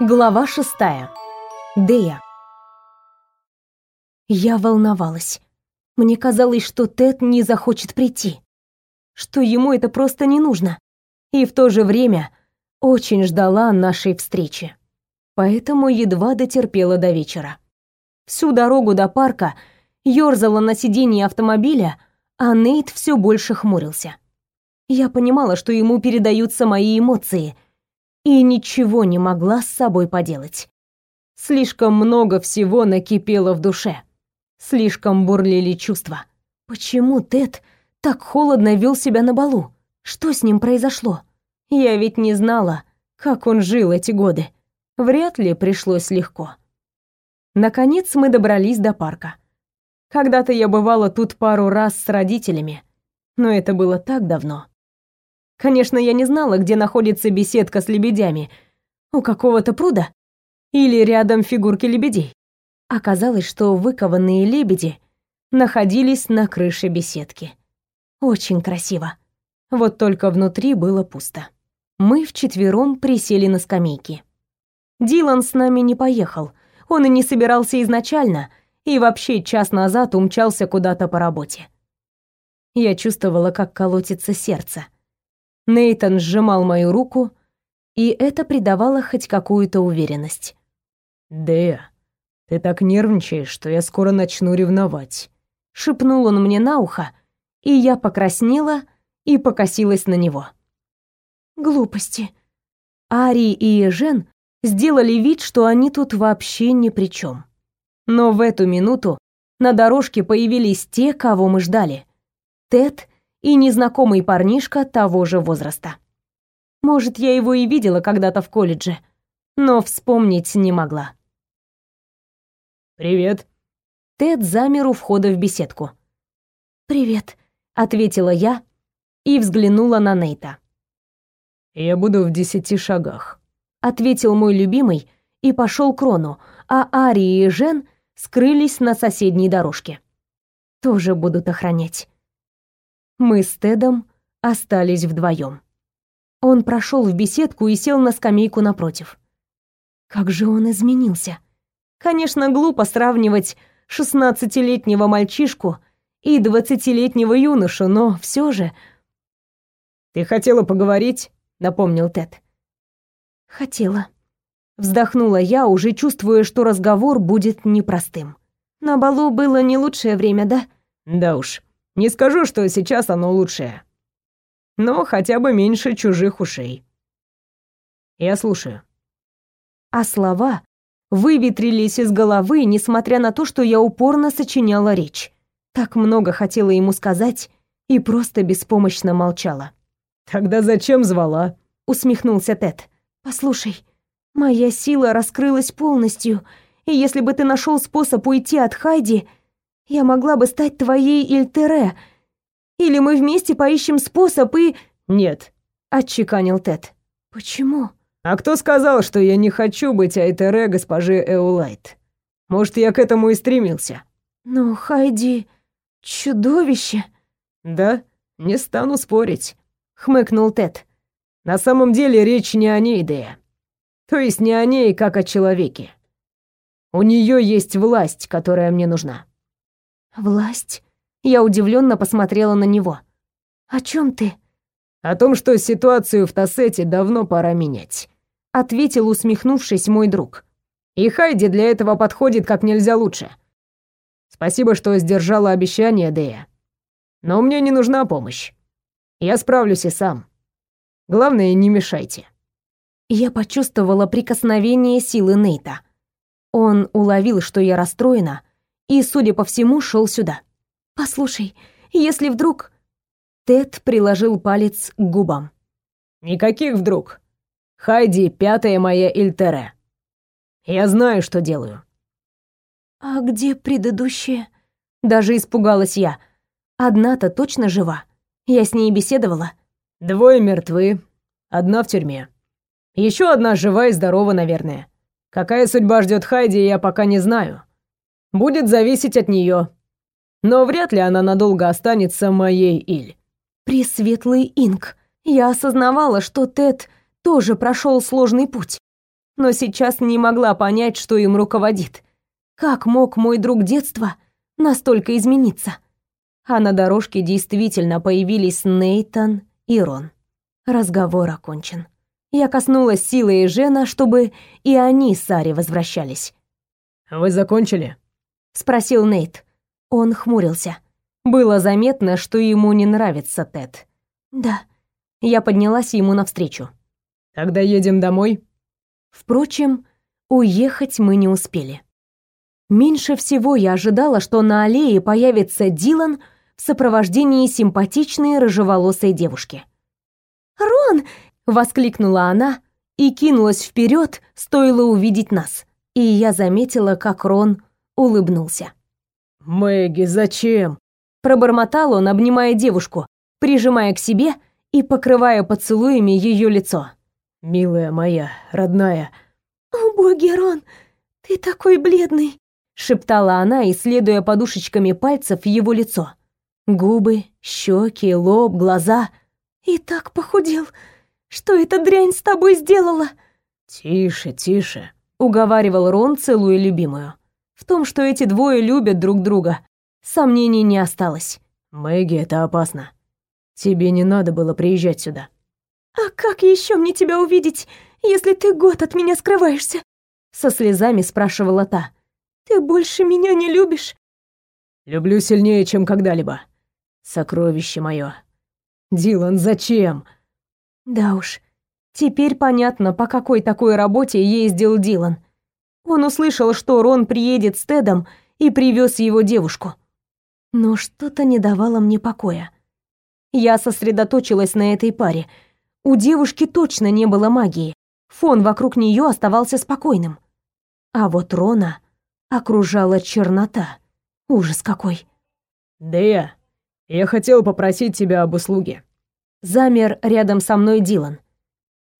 Глава шестая. Дея. Я волновалась. Мне казалось, что Тед не захочет прийти, что ему это просто не нужно. И в то же время очень ждала нашей встречи. Поэтому едва дотерпела до вечера. Всю дорогу до парка ёрзала на сиденье автомобиля, а Нейт все больше хмурился. Я понимала, что ему передаются мои эмоции, и ничего не могла с собой поделать. Слишком много всего накипело в душе. Слишком бурлили чувства. Почему Тед так холодно вел себя на балу? Что с ним произошло? Я ведь не знала, как он жил эти годы. Вряд ли пришлось легко. Наконец мы добрались до парка. Когда-то я бывала тут пару раз с родителями, но это было так давно. Конечно, я не знала, где находится беседка с лебедями. У какого-то пруда? Или рядом фигурки лебедей. Оказалось, что выкованные лебеди находились на крыше беседки. Очень красиво. Вот только внутри было пусто. Мы вчетвером присели на скамейки. Дилан с нами не поехал. Он и не собирался изначально, и вообще час назад умчался куда-то по работе. Я чувствовала, как колотится сердце. Нейтон сжимал мою руку, и это придавало хоть какую-то уверенность. «Дея, ты так нервничаешь, что я скоро начну ревновать», — шепнул он мне на ухо, и я покраснела и покосилась на него. Глупости. Ари и Ежен сделали вид, что они тут вообще ни при чем. Но в эту минуту на дорожке появились те, кого мы ждали. Тед и незнакомый парнишка того же возраста. Может, я его и видела когда-то в колледже, но вспомнить не могла. «Привет». Тед замер у входа в беседку. «Привет», — ответила я и взглянула на Нейта. «Я буду в десяти шагах», — ответил мой любимый и пошел к Рону, а Ари и Жен скрылись на соседней дорожке. Тоже будут охранять мы с Тедом остались вдвоем. Он прошел в беседку и сел на скамейку напротив. Как же он изменился. Конечно, глупо сравнивать шестнадцатилетнего мальчишку и двадцатилетнего юношу, но все же... «Ты хотела поговорить?» — напомнил Тед. «Хотела». Вздохнула я, уже чувствуя, что разговор будет непростым. На балу было не лучшее время, да? Да уж. Не скажу, что сейчас оно лучшее. Но хотя бы меньше чужих ушей. Я слушаю. А слова выветрились из головы, несмотря на то, что я упорно сочиняла речь. Так много хотела ему сказать и просто беспомощно молчала. «Тогда зачем звала?» — усмехнулся Тед. «Послушай, моя сила раскрылась полностью, и если бы ты нашел способ уйти от Хайди, я могла бы стать твоей Ильтере. Или мы вместе поищем способ и...» «Нет», — отчеканил Тед. «Почему?» «А кто сказал, что я не хочу быть Айтере госпожи Эулайт? Может, я к этому и стремился?» «Но Хайди... чудовище». «Да, не стану спорить», — хмыкнул Тед. «На самом деле речь не о ней, Дея. То есть не о ней, как о человеке. У нее есть власть, которая мне нужна. Власть? Я удивленно посмотрела на него. О чем ты? О том, что ситуацию в Тассете давно пора менять, ответил, усмехнувшись, мой друг. И Хайди для этого подходит как нельзя лучше. Спасибо, что сдержала обещание, Дея. Но мне не нужна помощь. Я справлюсь и сам. Главное, не мешайте. Я почувствовала прикосновение силы Нейта. Он уловил, что я расстроена, и, судя по всему, шел сюда. «Послушай, если вдруг...» Тед приложил палец к губам. «Никаких вдруг. Хайди — пятая моя Ильтере. Я знаю, что делаю». «А где предыдущая?» Даже испугалась я. Одна-то точно жива. Я с ней беседовала. Двое мертвы, одна в тюрьме. Еще одна жива и здорова, наверное. Какая судьба ждет Хайди, я пока не знаю будет зависеть от нее. Но вряд ли она надолго останется моей Иль. Пресветлый Инк. Я осознавала, что Тед тоже прошел сложный путь. но сейчас не могла понять, что им руководит. Как мог мой друг детства настолько измениться? А на дорожке действительно появились Нейтан и Рон. Разговор окончен. Я коснулась силы и Жена, чтобы и они с Ари возвращались. «Вы закончили?» — спросил Нейт. Он хмурился. Было заметно, что ему не нравится Тед. «Да». Я поднялась ему навстречу. «Тогда едем домой?» Впрочем, уехать мы не успели. Меньше всего я ожидала, что на аллее появится Дилан в сопровождении симпатичной рыжеволосой девушки. «Рон!» — воскликнула она и кинулась вперед, стоило увидеть нас. И я заметила, как Рон улыбнулся. «Мэгги, зачем?» Пробормотал он, обнимая девушку, прижимая к себе и покрывая поцелуями ее лицо. «Милая моя, родная». «О, боги, Рон, ты такой бледный», — шептала она, исследуя подушечками пальцев его лицо. Губы, щеки, лоб, глаза. «И так похудел. Что эта дрянь с тобой сделала?» «Тише, тише», — уговаривал Рон, целуя любимую. В том, что эти двое любят друг друга, сомнений не осталось. «Мэгги, это опасно. Тебе не надо было приезжать сюда». «А как еще мне тебя увидеть, если ты год от меня скрываешься?» Со слезами спрашивала та. «Ты больше меня не любишь?» «Люблю сильнее, чем когда-либо. Сокровище мое. Дилан, зачем?» Да уж, теперь понятно, по какой такой работе ездил Дилан. Он услышал, что Рон приедет с Тедом и привез его девушку. Но что-то не давало мне покоя. Я сосредоточилась на этой паре — у девушки точно не было магии. Фон вокруг нее оставался спокойным. А вот Рона окружала чернота. Ужас какой. «Дея, я хотел попросить тебя об услуге». Замер рядом со мной Дилан.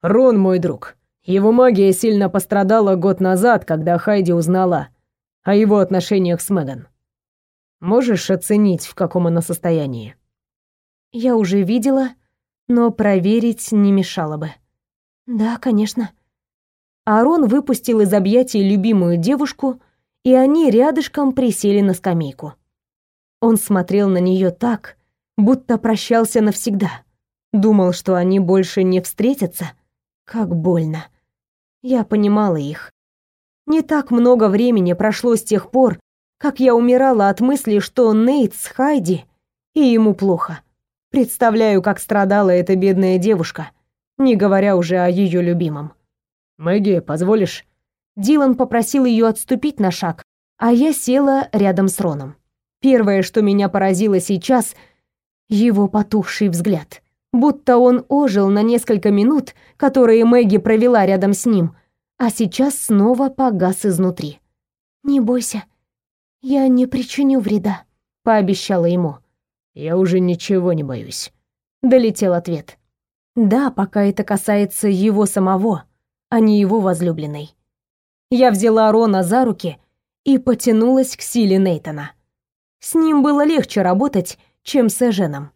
«Рон мой друг. Его магия сильно пострадала год назад, когда Хайди узнала о его отношениях с Меган. Можешь оценить, в каком она состоянии?» Я уже видела, но проверить не мешало бы. Да, конечно. Арон выпустил из объятий любимую девушку, и они рядышком присели на скамейку. Он смотрел на нее так, будто прощался навсегда. Думал, что они больше не встретятся. Как больно. Я понимала их. Не так много времени прошло с тех пор, как я умирала от мысли, что Нейт с Хайди, и ему плохо. Представляю, как страдала эта бедная девушка, не говоря уже о ее любимом. «Мэгги, позволишь?» Дилан попросил ее отступить на шаг, а я села рядом с Роном. Первое, что меня поразило сейчас — его потухший взгляд. Будто он ожил на несколько минут, которые Мэгги провела рядом с ним, а сейчас снова погас изнутри. «Не бойся, я не причиню вреда», — пообещала ему. «Я уже ничего не боюсь», — долетел ответ. «Да, пока это касается его самого, а не его возлюбленной». Я взяла Рона за руки и потянулась к силе Нейтона. С ним было легче работать, чем с Эженом.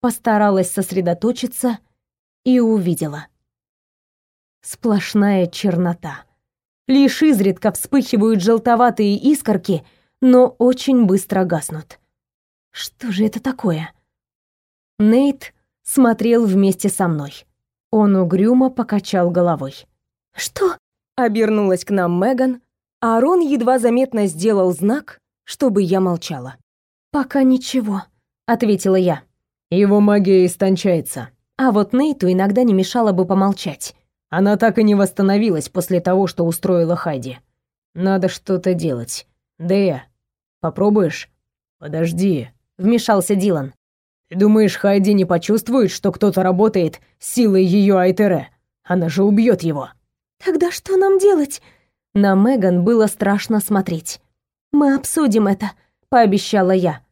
Постаралась сосредоточиться и увидела. Сплошная чернота. Лишь изредка вспыхивают желтоватые искорки, но очень быстро гаснут. Что же это такое? Нейт смотрел вместе со мной. Он угрюмо покачал головой. Что? Обернулась к нам Меган, а Рон едва заметно сделал знак, чтобы я молчала. Пока ничего, ответила я. Его магия истончается. А вот Нейту иногда не мешало бы помолчать. Она так и не восстановилась после того, что устроила Хайди. Надо что-то делать. Дэя, попробуешь? Подожди, вмешался Дилан. Ты думаешь, Хайди не почувствует, что кто-то работает с силой ее Айтере? Она же убьет его. Тогда что нам делать? На Меган было страшно смотреть. Мы обсудим это, пообещала я.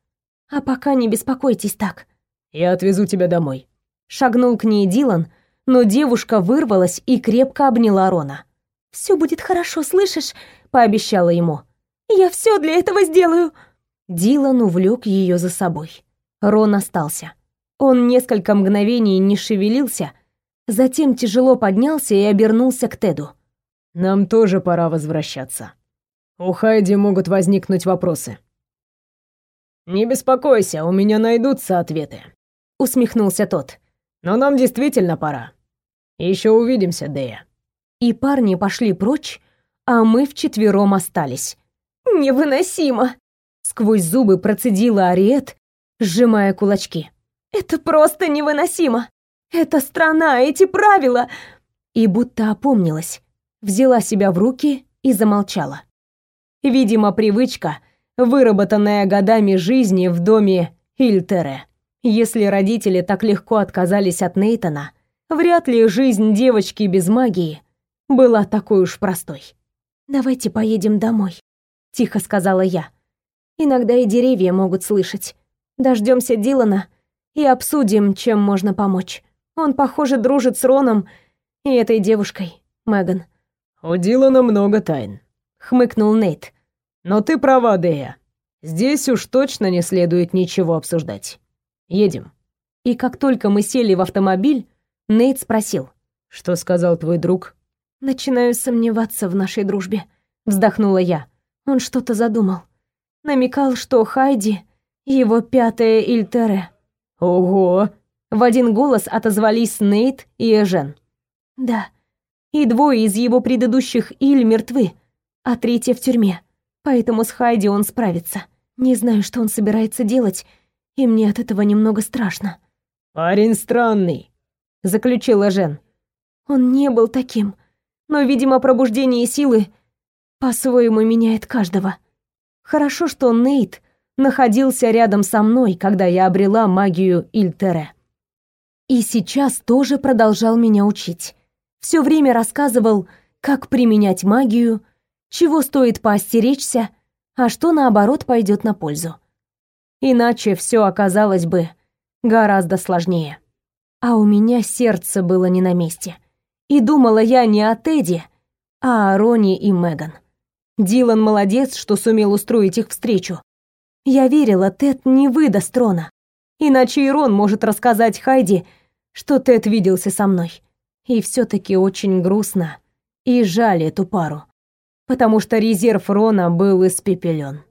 А пока не беспокойтесь так. Я отвезу тебя домой. Шагнул к ней Дилан, но девушка вырвалась и крепко обняла Рона. Все будет хорошо, слышишь? пообещала ему. Я все для этого сделаю. Дилан увлек ее за собой. Рон остался. Он несколько мгновений не шевелился, затем тяжело поднялся и обернулся к Теду. Нам тоже пора возвращаться. У Хайди могут возникнуть вопросы. Не беспокойся, у меня найдутся ответы, усмехнулся тот. Но нам действительно пора. Еще увидимся, Дея. И парни пошли прочь, а мы вчетвером остались. Невыносимо, сквозь зубы процедила Ариет, сжимая кулачки. Это просто невыносимо. Эта страна, эти правила. И будто опомнилась, взяла себя в руки и замолчала. Видимо, привычка, выработанная годами жизни в доме Ильтере. Если родители так легко отказались от Нейтона, вряд ли жизнь девочки без магии была такой уж простой. «Давайте поедем домой», — тихо сказала я. «Иногда и деревья могут слышать. Дождемся Дилана и обсудим, чем можно помочь. Он, похоже, дружит с Роном и этой девушкой, Меган». «У Дилана много тайн», хмыкнул Нейт. Но ты права, Дея. Здесь уж точно не следует ничего обсуждать. Едем. И как только мы сели в автомобиль, Нейт спросил: "Что сказал твой друг?" "Начинаю сомневаться в нашей дружбе", вздохнула я. Он что-то задумал. Намекал, что Хайди его пятая Ильтере. Ого, в один голос отозвались Нейт и Эжен. Да. И двое из его предыдущих Иль мертвы а третья в тюрьме. Поэтому с Хайди он справится. Не знаю, что он собирается делать, и мне от этого немного страшно. «Парень странный», — заключила Жен. Он не был таким, но, видимо, пробуждение силы по-своему меняет каждого. Хорошо, что Нейт находился рядом со мной, когда я обрела магию Ильтере. И сейчас тоже продолжал меня учить. Все время рассказывал, как применять магию, чего стоит поостеречься, а что наоборот пойдет на пользу. Иначе все оказалось бы гораздо сложнее. А у меня сердце было не на месте. И думала я не о Теди, а о Рони и Меган. Дилан молодец, что сумел устроить их встречу. Я верила, Тед не выдаст Рона. Иначе и Рон может рассказать Хайди, что Тед виделся со мной. И все таки очень грустно и жаль эту пару потому что резерв Рона был испепелен.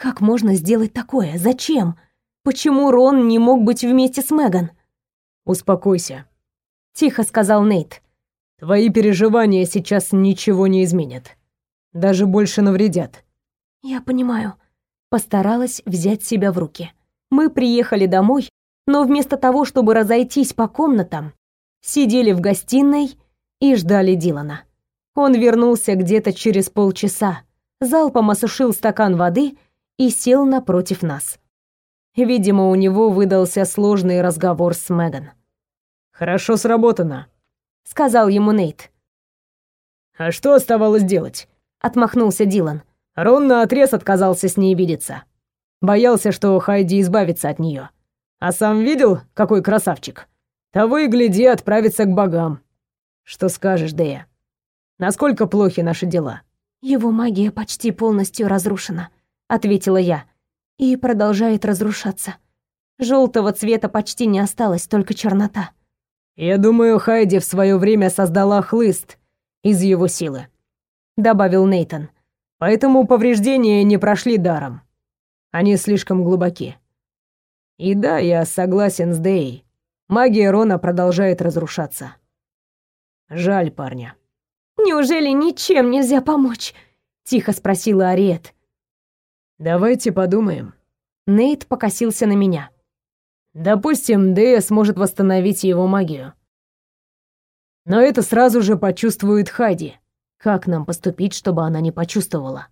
Как можно сделать такое? Зачем? Почему Рон не мог быть вместе с Меган? Успокойся, тихо сказал Нейт. Твои переживания сейчас ничего не изменят. Даже больше навредят. Я понимаю. Постаралась взять себя в руки. Мы приехали домой, но вместо того, чтобы разойтись по комнатам, сидели в гостиной и ждали Дилана. Он вернулся где-то через полчаса, залпом осушил стакан воды и сел напротив нас. Видимо, у него выдался сложный разговор с Меган. «Хорошо сработано», — сказал ему Нейт. «А что оставалось делать?» — отмахнулся Дилан. Рон наотрез отказался с ней видеться. Боялся, что Хайди избавится от нее. А сам видел, какой красавчик? Того и гляди, отправится к богам. Что скажешь, Дея? Насколько плохи наши дела?» «Его магия почти полностью разрушена», — ответила я. «И продолжает разрушаться. Желтого цвета почти не осталось, только чернота». «Я думаю, Хайди в свое время создала хлыст из его силы», — добавил Нейтон. «Поэтому повреждения не прошли даром. Они слишком глубоки». И да, я согласен с Дей. Магия Рона продолжает разрушаться. Жаль парня. Неужели ничем нельзя помочь? Тихо спросила Ариет. Давайте подумаем. Нейт покосился на меня. Допустим, Дэя сможет восстановить его магию. Но это сразу же почувствует Хади. Как нам поступить, чтобы она не почувствовала?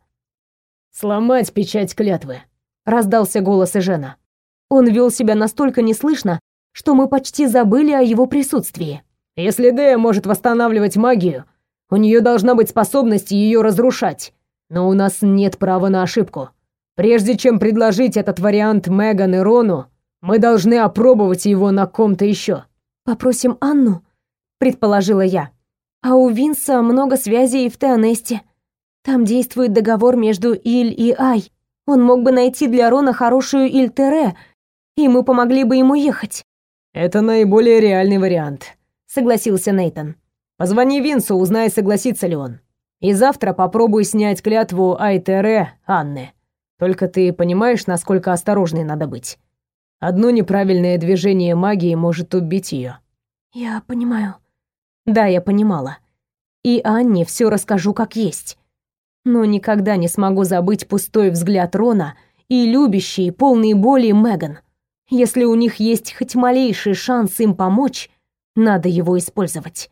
Сломать печать клятвы. Раздался голос Эжена. Он вел себя настолько неслышно, что мы почти забыли о его присутствии. Если Дэя может восстанавливать магию, у нее должна быть способность ее разрушать. Но у нас нет права на ошибку. Прежде чем предложить этот вариант Меган и Рону, мы должны опробовать его на ком-то еще. Попросим Анну, предположила я. А у Винса много связей в Теонесте. Там действует договор между Иль и Ай. Он мог бы найти для Рона хорошую Иль-Тере, и мы помогли бы ему ехать. Это наиболее реальный вариант, согласился Нейтон. Позвони Винсу, узнай, согласится ли он. И завтра попробуй снять клятву Айтере Анны. Только ты понимаешь, насколько осторожной надо быть. Одно неправильное движение магии может убить ее. Я понимаю. Да, я понимала. И Анне все расскажу как есть. Но никогда не смогу забыть пустой взгляд Рона и любящий, полный боли Меган. Если у них есть хоть малейший шанс им помочь, надо его использовать.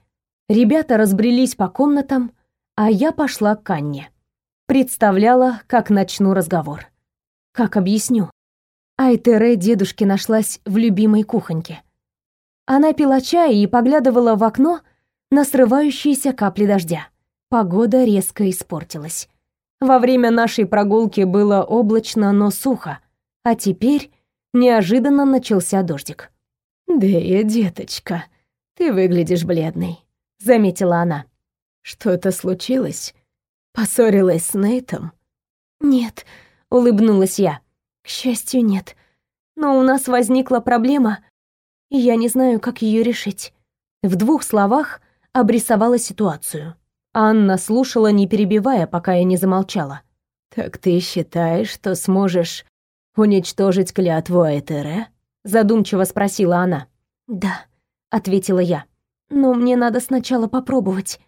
Ребята разбрелись по комнатам, а я пошла к Анне. Представляла, как начну разговор. Как объясню? Айтере дедушке нашлась в любимой кухоньке. Она пила чай и поглядывала в окно на срывающиеся капли дождя. Погода резко испортилась. Во время нашей прогулки было облачно, но сухо, а теперь неожиданно начался дождик. «Дея, деточка, ты выглядишь бледной», — заметила она. «Что-то случилось? Поссорилась с Нейтом?» «Нет», — улыбнулась я. «К счастью, нет. Но у нас возникла проблема, и я не знаю, как ее решить». В двух словах обрисовала ситуацию. Анна слушала, не перебивая, пока я не замолчала. «Так ты считаешь, что сможешь уничтожить клятву Айтере?» Задумчиво спросила она. «Да», — ответила я. «Но мне надо сначала попробовать.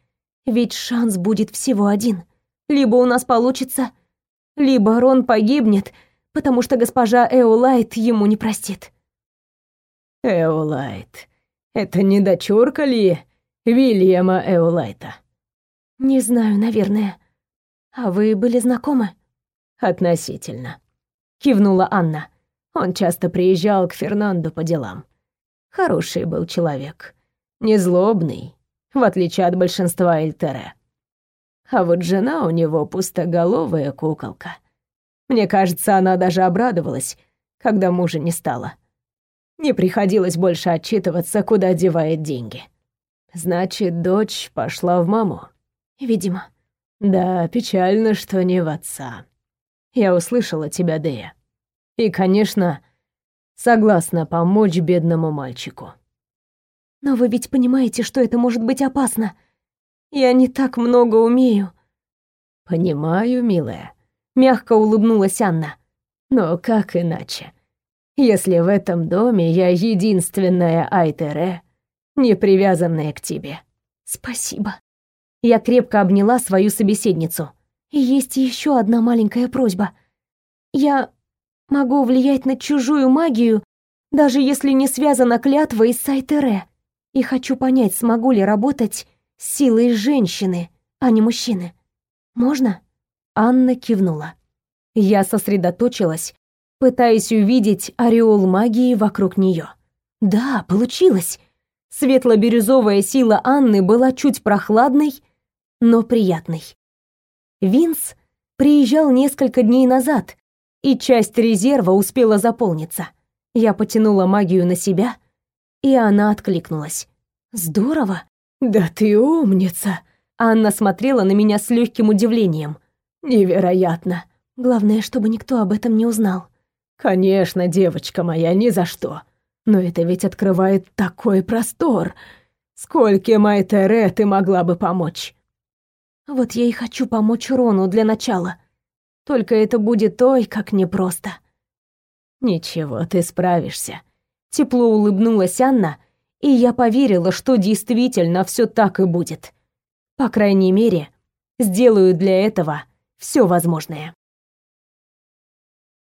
Ведь шанс будет всего один. Либо у нас получится, либо Рон погибнет, потому что госпожа Эолайт ему не простит». «Эолайт, это не дочурка ли Вильяма Эолайта?» «Не знаю, наверное. А вы были знакомы?» «Относительно», — кивнула Анна. «Он часто приезжал к Фернанду по делам. Хороший был человек. Незлобный, в отличие от большинства Эльтере. А вот жена у него пустоголовая куколка. Мне кажется, она даже обрадовалась, когда мужа не стало. Не приходилось больше отчитываться, куда девает деньги. Значит, дочь пошла в маму. Видимо. Да, печально, что не в отца. Я услышала тебя, Дея. И, конечно, согласна помочь бедному мальчику. Но вы ведь понимаете, что это может быть опасно. Я не так много умею. Понимаю, милая, мягко улыбнулась Анна. Но как иначе? Если в этом доме я единственная Айтере, не привязанная к тебе. Спасибо. Я крепко обняла свою собеседницу. И есть еще одна маленькая просьба. Я могу влиять на чужую магию, даже если не связана клятвой с Айтере и хочу понять, смогу ли работать силой женщины, а не мужчины. Можно? Анна кивнула. Я сосредоточилась, пытаясь увидеть ореол магии вокруг нее. Да, получилось. Светло-бирюзовая сила Анны была чуть прохладной, но приятной. Винс приезжал несколько дней назад, и часть резерва успела заполниться. Я потянула магию на себя — и она откликнулась. «Здорово!» «Да ты умница!» Анна смотрела на меня с легким удивлением. «Невероятно!» «Главное, чтобы никто об этом не узнал». «Конечно, девочка моя, ни за что. Но это ведь открывает такой простор. Сколько Майтере ты могла бы помочь?» «Вот я и хочу помочь Рону для начала. Только это будет ой, как непросто». «Ничего, ты справишься. Тепло улыбнулась Анна, и я поверила, что действительно все так и будет. По крайней мере, сделаю для этого все возможное.